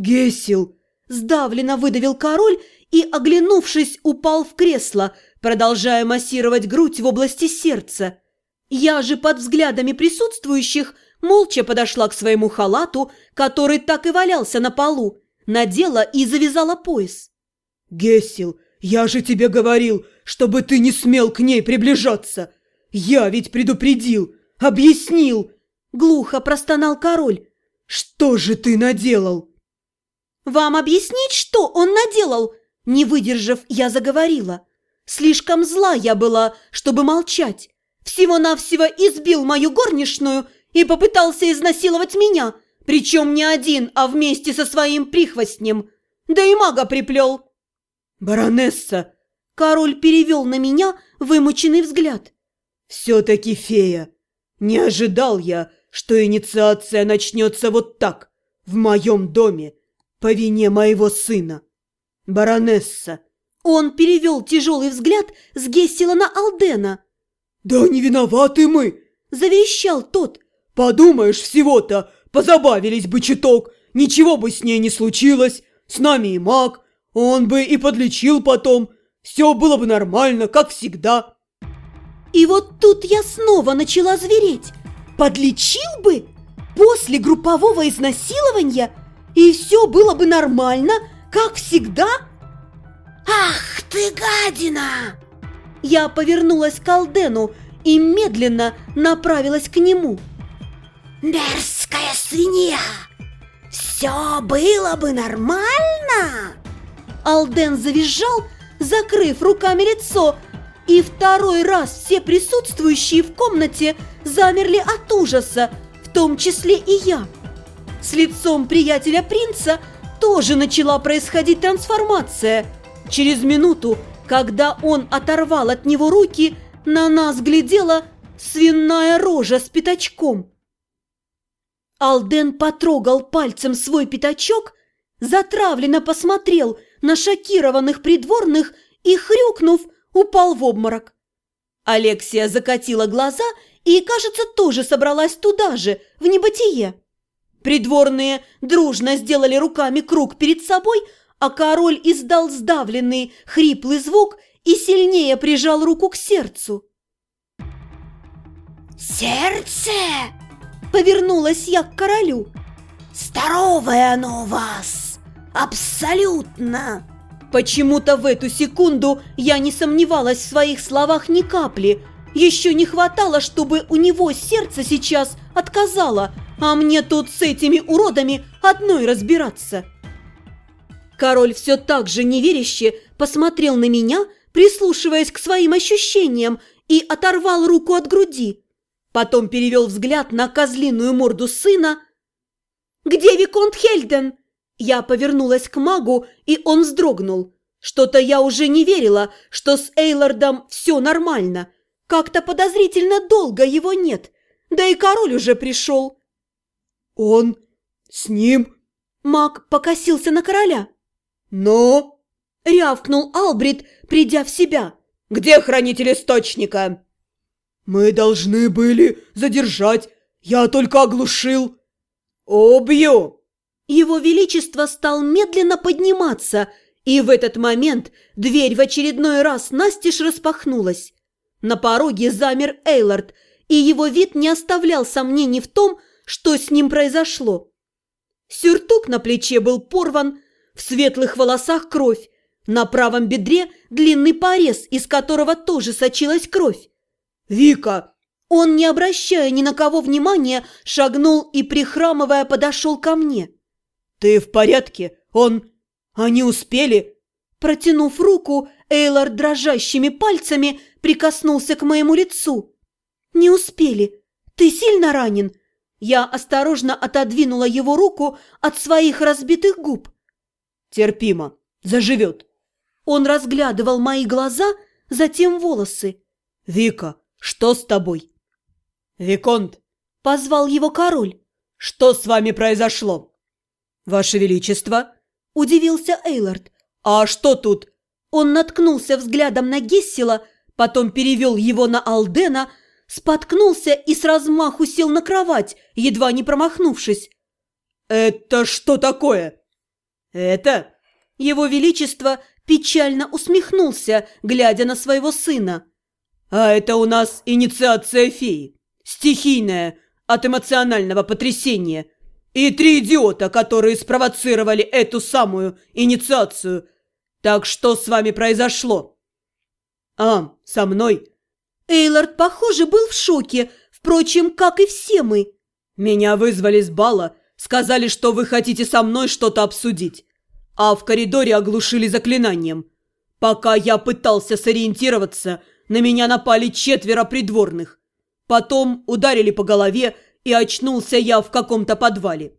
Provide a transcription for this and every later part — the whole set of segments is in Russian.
Гесил!» Сдавленно выдавил король и, оглянувшись, упал в кресло, продолжая массировать грудь в области сердца. Я же под взглядами присутствующих молча подошла к своему халату, который так и валялся на полу, надела и завязала пояс. «Гесил, я же тебе говорил, чтобы ты не смел к ней приближаться! Я ведь предупредил, объяснил!» Глухо простонал король. «Что же ты наделал?» «Вам объяснить, что он наделал?» Не выдержав, я заговорила. Слишком зла я была, чтобы молчать. Всего-навсего избил мою горничную и попытался изнасиловать меня, причем не один, а вместе со своим прихвостнем. Да и мага приплел. «Баронесса!» Король перевел на меня вымученный взгляд. «Все-таки фея! Не ожидал я, что инициация начнется вот так, в моем доме, по вине моего сына. Баронесса!» Он перевел тяжелый взгляд с Гессела на Алдена. «Да не виноваты мы!» – заверещал тот. «Подумаешь, всего-то, позабавились бы чуток, ничего бы с ней не случилось, с нами и маг, он бы и подлечил потом, все было бы нормально, как всегда». И вот тут я снова начала звереть. Подлечил бы? После группового изнасилования? И все было бы нормально, как всегда? Ах ты гадина! Я повернулась к Алдену и медленно направилась к нему. Мерзкая свинья! Все было бы нормально? Алден завизжал, закрыв руками лицо, и второй раз все присутствующие в комнате замерли от ужаса, в том числе и я. С лицом приятеля принца тоже начала происходить трансформация. Через минуту, когда он оторвал от него руки, на нас глядела свиная рожа с пятачком. Алден потрогал пальцем свой пятачок, затравленно посмотрел на шокированных придворных и, хрюкнув, упал в обморок. Алексия закатила глаза и, кажется, тоже собралась туда же, в небытие. Придворные дружно сделали руками круг перед собой, а король издал сдавленный, хриплый звук и сильнее прижал руку к сердцу. «Сердце?» – повернулась я к королю. «Здоровое оно у вас! Абсолютно!» Почему-то в эту секунду я не сомневалась в своих словах ни капли. Еще не хватало, чтобы у него сердце сейчас отказало, а мне тут с этими уродами одной разбираться. Король все так же неверяще посмотрел на меня, прислушиваясь к своим ощущениям, и оторвал руку от груди. Потом перевел взгляд на козлиную морду сына. «Где Виконт Хельден?» Я повернулась к магу, и он вздрогнул. Что-то я уже не верила, что с Эйлардом все нормально. Как-то подозрительно долго его нет. Да и король уже пришел. «Он с ним?» Маг покосился на короля. «Но?» – рявкнул Албрит, придя в себя. «Где хранитель источника?» «Мы должны были задержать. Я только оглушил». «Убью!» Его Величество стал медленно подниматься, и в этот момент дверь в очередной раз настежь распахнулась. На пороге замер Эйлард, и его вид не оставлял сомнений в том, что с ним произошло. Сюртук на плече был порван, в светлых волосах кровь, на правом бедре длинный порез, из которого тоже сочилась кровь. «Вика!» Он, не обращая ни на кого внимания, шагнул и, прихрамывая, подошел ко мне. «Ты в порядке? Он... Они успели?» Протянув руку, Эйлор дрожащими пальцами прикоснулся к моему лицу. «Не успели. Ты сильно ранен?» Я осторожно отодвинула его руку от своих разбитых губ. «Терпимо. Заживет». Он разглядывал мои глаза, затем волосы. «Вика, что с тобой?» «Виконт!» – позвал его король. «Что с вами произошло?» «Ваше Величество!» – удивился Эйлард. «А что тут?» Он наткнулся взглядом на Гессела, потом перевел его на Алдена, споткнулся и с размаху сел на кровать, едва не промахнувшись. «Это что такое?» Это? Его Величество печально усмехнулся, глядя на своего сына. А это у нас инициация феи. Стихийная, от эмоционального потрясения. И три идиота, которые спровоцировали эту самую инициацию. Так что с вами произошло? А, со мной? Эйлард, похоже, был в шоке, впрочем, как и все мы. Меня вызвали с бала, сказали, что вы хотите со мной что-то обсудить. А в коридоре оглушили заклинанием. Пока я пытался сориентироваться, на меня напали четверо придворных. Потом ударили по голове, и очнулся я в каком-то подвале.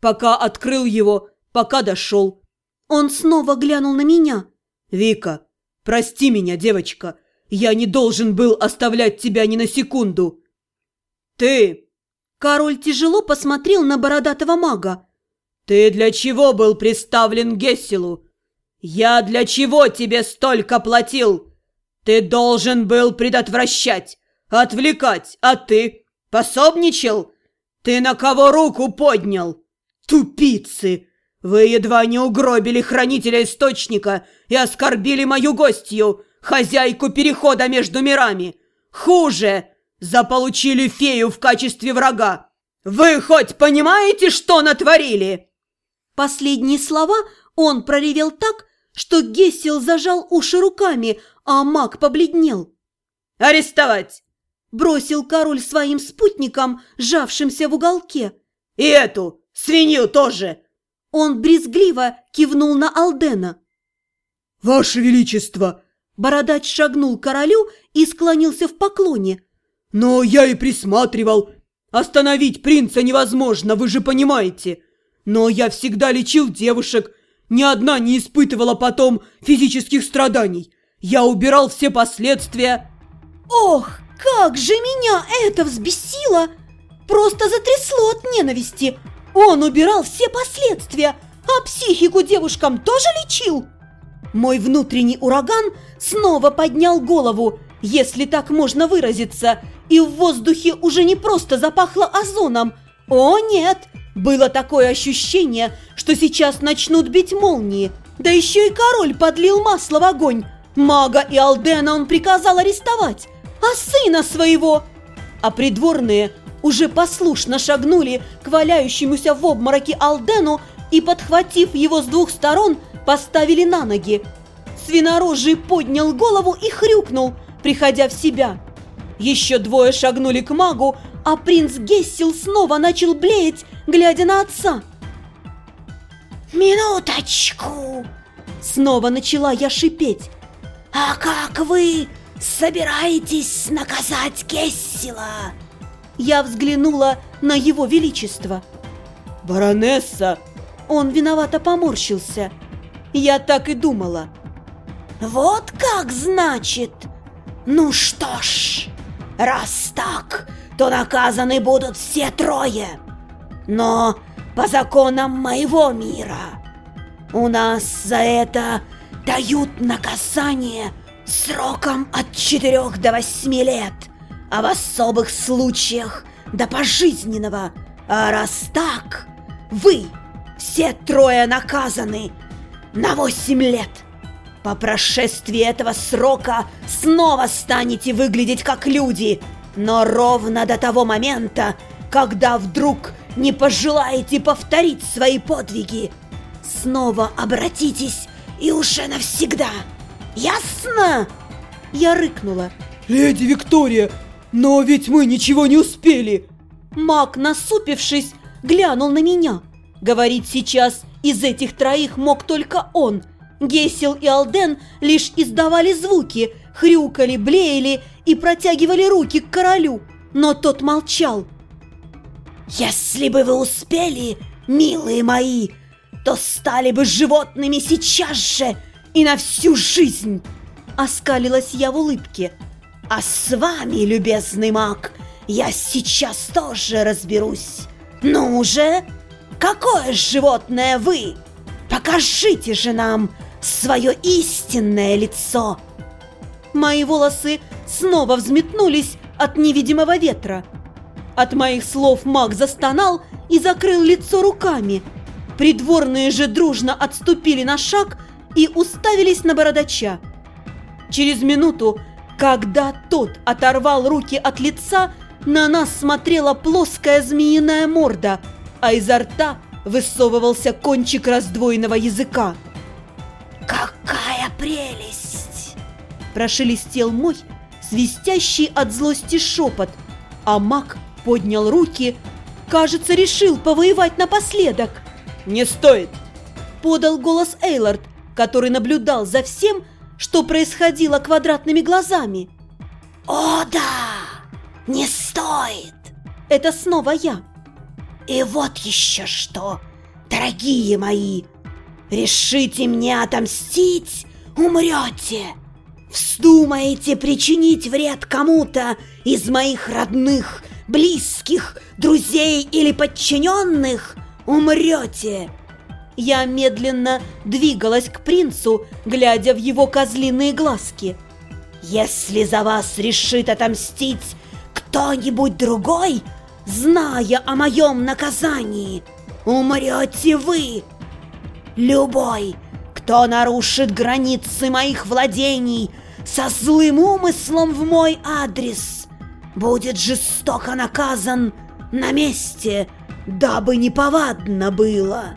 Пока открыл его, пока дошел. Он снова глянул на меня. «Вика, прости меня, девочка. Я не должен был оставлять тебя ни на секунду». «Ты...» Король тяжело посмотрел на бородатого мага. «Ты для чего был представлен Гесселу? Я для чего тебе столько платил? Ты должен был предотвращать, отвлекать, а ты пособничал? Ты на кого руку поднял? Тупицы! Вы едва не угробили хранителя источника и оскорбили мою гостью, хозяйку перехода между мирами. Хуже, заполучили фею в качестве врага. Вы хоть понимаете, что натворили?» Последние слова он проревел так, что Гессел зажал уши руками, а маг побледнел. «Арестовать!» – бросил король своим спутникам, сжавшимся в уголке. «И эту, свинью тоже!» Он брезгливо кивнул на Алдена. «Ваше Величество!» Бородач шагнул к королю и склонился в поклоне. «Но я и присматривал. Остановить принца невозможно, вы же понимаете. Но я всегда лечил девушек. Ни одна не испытывала потом физических страданий. Я убирал все последствия. Ох, как же меня это взбесило! Просто затрясло от ненависти. Он убирал все последствия, а психику девушкам тоже лечил. Мой внутренний ураган снова поднял голову, если так можно выразиться, и в воздухе уже не просто запахло озоном. О нет, было такое ощущение, что сейчас начнут бить молнии. Да еще и король подлил масло в огонь. Мага и Алдена он приказал арестовать, а сына своего... А придворные уже послушно шагнули к валяющемуся в обмороке Алдену и, подхватив его с двух сторон, поставили на ноги. Свинорожий поднял голову и хрюкнул, приходя в себя. Еще двое шагнули к магу, а принц Гессел снова начал блеять, глядя на отца. «Минуточку!» Снова начала я шипеть. «А как вы собираетесь наказать Гессела?» Я взглянула на его величество. «Баронесса!» Он виновато поморщился. Я так и думала. «Вот как значит? Ну что ж, раз так, то наказаны будут все трое. Но по законам моего мира у нас за это дают наказание сроком от 4 до 8 лет, а в особых случаях до пожизненного. А раз так, вы все трое наказаны на 8 лет. По прошествии этого срока снова станете выглядеть как люди – но ровно до того момента, когда вдруг не пожелаете повторить свои подвиги, снова обратитесь и уже навсегда. Ясно? Я рыкнула. Леди Виктория, но ведь мы ничего не успели. Маг, насупившись, глянул на меня. Говорить сейчас из этих троих мог только он. Гесел и Алден лишь издавали звуки, хрюкали, блеяли и протягивали руки к королю, но тот молчал. «Если бы вы успели, милые мои, то стали бы животными сейчас же и на всю жизнь!» Оскалилась я в улыбке. «А с вами, любезный маг, я сейчас тоже разберусь. Ну же, какое животное вы? Покажите же нам свое истинное лицо!» Мои волосы снова взметнулись от невидимого ветра. От моих слов маг застонал и закрыл лицо руками. Придворные же дружно отступили на шаг и уставились на бородача. Через минуту, когда тот оторвал руки от лица, на нас смотрела плоская змеиная морда, а изо рта высовывался кончик раздвоенного языка. «Какая прелесть!» Прошелестел мой, свистящий от злости шепот, а маг поднял руки, кажется, решил повоевать напоследок. «Не стоит!» – подал голос Эйлард, который наблюдал за всем, что происходило квадратными глазами. «О да! Не стоит!» Это снова я. «И вот еще что, дорогие мои! Решите мне отомстить, умрете! Вздумаете причинить вред кому-то из моих родных, близких, друзей или подчиненных, умрете!» Я медленно двигалась к принцу, глядя в его козлиные глазки. «Если за вас решит отомстить кто-нибудь другой, зная о моем наказании, умрете вы! Любой, кто нарушит границы моих владений со злым умыслом в мой адрес, будет жестоко наказан на месте, дабы неповадно было!»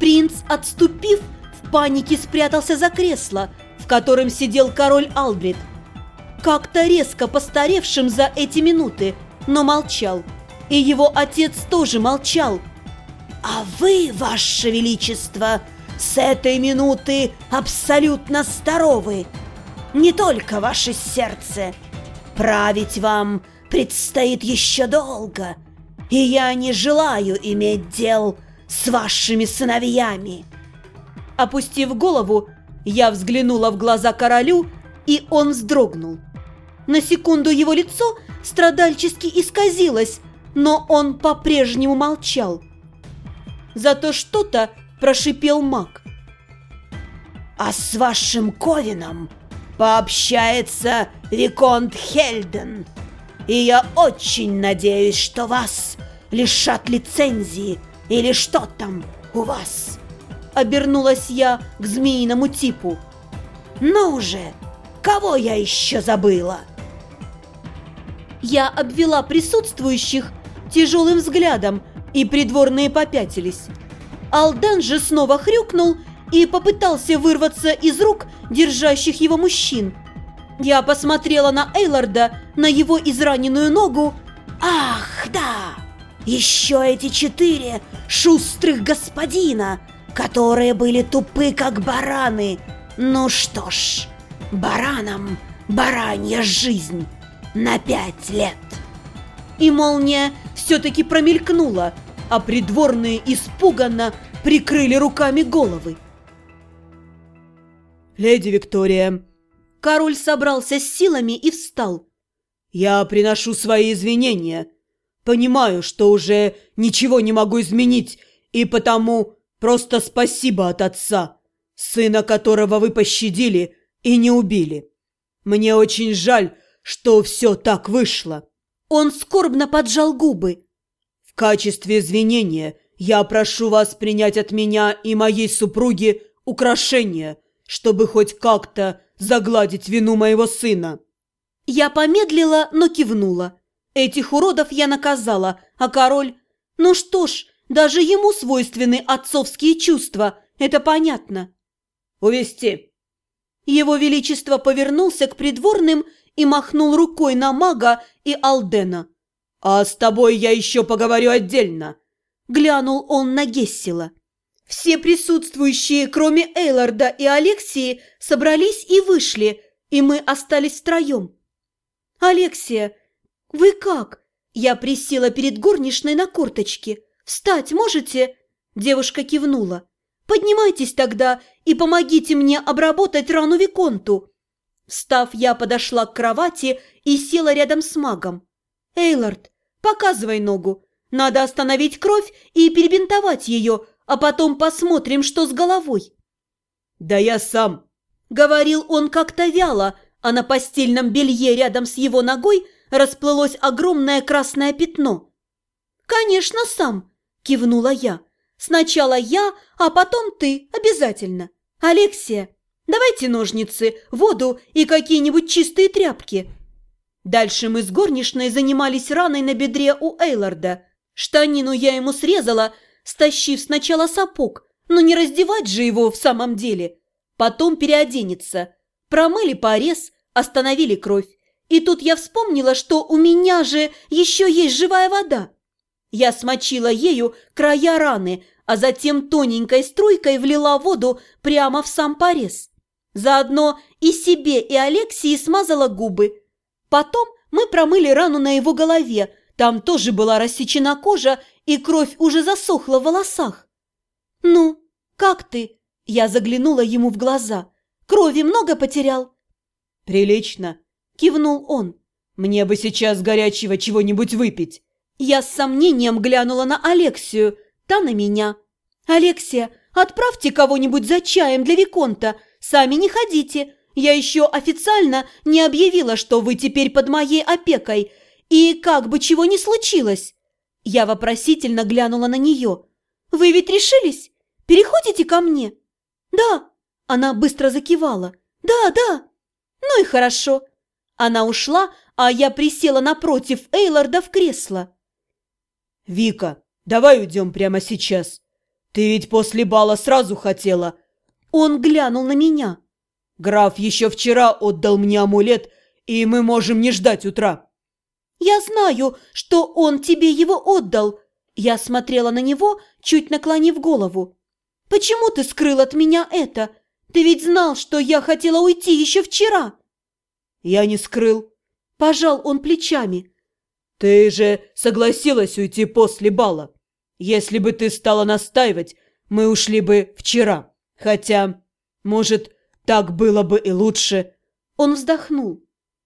Принц, отступив, в панике спрятался за кресло, в котором сидел король Албрит. Как-то резко постаревшим за эти минуты, но молчал. И его отец тоже молчал. «А вы, ваше величество, с этой минуты абсолютно здоровы. Не только ваше сердце. Править вам предстоит еще долго, и я не желаю иметь дел с вашими сыновьями!» Опустив голову, я взглянула в глаза королю, и он вздрогнул. На секунду его лицо страдальчески исказилось, но он по-прежнему молчал. Зато что-то прошипел маг. «А с вашим Ковином пообщается Виконт Хельден, и я очень надеюсь, что вас лишат лицензии или что там у вас?» Обернулась я к змеиному типу. «Ну же, кого я еще забыла?» Я обвела присутствующих тяжелым взглядом, и придворные попятились. Алдан же снова хрюкнул и попытался вырваться из рук держащих его мужчин. Я посмотрела на Эйларда, на его израненную ногу. «Ах, да! Еще эти четыре шустрых господина, которые были тупы, как бараны. Ну что ж, баранам баранья жизнь на пять лет!» И молния все-таки промелькнула, а придворные испуганно прикрыли руками головы. «Леди Виктория!» Король собрался с силами и встал. «Я приношу свои извинения. Понимаю, что уже ничего не могу изменить, и потому просто спасибо от отца, сына которого вы пощадили и не убили. Мне очень жаль, что все так вышло». Он скорбно поджал губы. «В качестве извинения я прошу вас принять от меня и моей супруги украшения, чтобы хоть как-то загладить вину моего сына». Я помедлила, но кивнула. Этих уродов я наказала, а король... Ну что ж, даже ему свойственны отцовские чувства, это понятно. «Увести!» Его Величество повернулся к придворным и махнул рукой на мага и Алдена. «А с тобой я еще поговорю отдельно!» Глянул он на Гессела. Все присутствующие, кроме Эйларда и Алексии, собрались и вышли, и мы остались втроем. «Алексия, вы как?» Я присела перед горничной на корточке. «Встать можете?» Девушка кивнула. «Поднимайтесь тогда и помогите мне обработать рану Виконту». Встав, я подошла к кровати и села рядом с магом. «Эйлард, показывай ногу. Надо остановить кровь и перебинтовать ее, а потом посмотрим, что с головой». «Да я сам», — говорил он как-то вяло, а на постельном белье рядом с его ногой расплылось огромное красное пятно. «Конечно, сам», — кивнула я. Сначала я, а потом ты, обязательно. Алексия, давайте ножницы, воду и какие-нибудь чистые тряпки. Дальше мы с горничной занимались раной на бедре у Эйларда. Штанину я ему срезала, стащив сначала сапог, но не раздевать же его в самом деле. Потом переоденется. Промыли порез, остановили кровь. И тут я вспомнила, что у меня же еще есть живая вода. Я смочила ею края раны, а затем тоненькой струйкой влила воду прямо в сам порез. Заодно и себе, и Алексии смазала губы. Потом мы промыли рану на его голове, там тоже была рассечена кожа, и кровь уже засохла в волосах. «Ну, как ты?» Я заглянула ему в глаза. «Крови много потерял?» «Прилично», – кивнул он. «Мне бы сейчас горячего чего-нибудь выпить». Я с сомнением глянула на Алексию, та на меня. «Алексия, отправьте кого-нибудь за чаем для Виконта, сами не ходите. Я еще официально не объявила, что вы теперь под моей опекой, и как бы чего ни случилось». Я вопросительно глянула на нее. «Вы ведь решились? Переходите ко мне?» «Да!» Она быстро закивала. «Да, да!» «Ну и хорошо!» Она ушла, а я присела напротив Эйларда в кресло. «Вика, давай уйдем прямо сейчас. Ты ведь после бала сразу хотела». Он глянул на меня. «Граф еще вчера отдал мне амулет, и мы можем не ждать утра». «Я знаю, что он тебе его отдал». Я смотрела на него, чуть наклонив голову. «Почему ты скрыл от меня это? Ты ведь знал, что я хотела уйти еще вчера». «Я не скрыл». Пожал он плечами. «Ты же согласилась уйти после бала. Если бы ты стала настаивать, мы ушли бы вчера. Хотя, может, так было бы и лучше». Он вздохнул.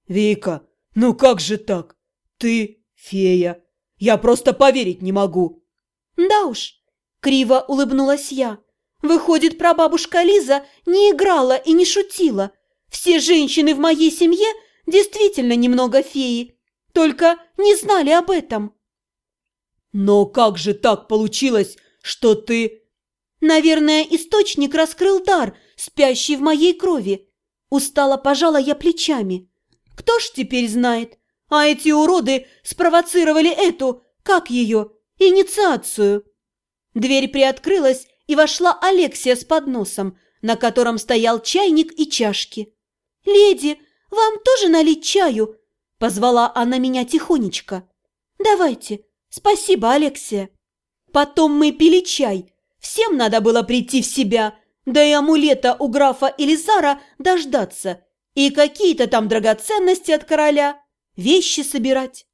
«Вика, ну как же так? Ты фея. Я просто поверить не могу». «Да уж», — криво улыбнулась я. «Выходит, прабабушка Лиза не играла и не шутила. Все женщины в моей семье действительно немного феи только не знали об этом. Но как же так получилось, что ты... Наверное, источник раскрыл дар, спящий в моей крови. Устала пожала я плечами. Кто ж теперь знает? А эти уроды спровоцировали эту, как ее, инициацию. Дверь приоткрылась, и вошла Алексия с подносом, на котором стоял чайник и чашки. «Леди, вам тоже налить чаю?» Позвала она меня тихонечко. «Давайте. Спасибо, Алексия». Потом мы пили чай. Всем надо было прийти в себя, да и амулета у графа Элизара дождаться, и какие-то там драгоценности от короля, вещи собирать.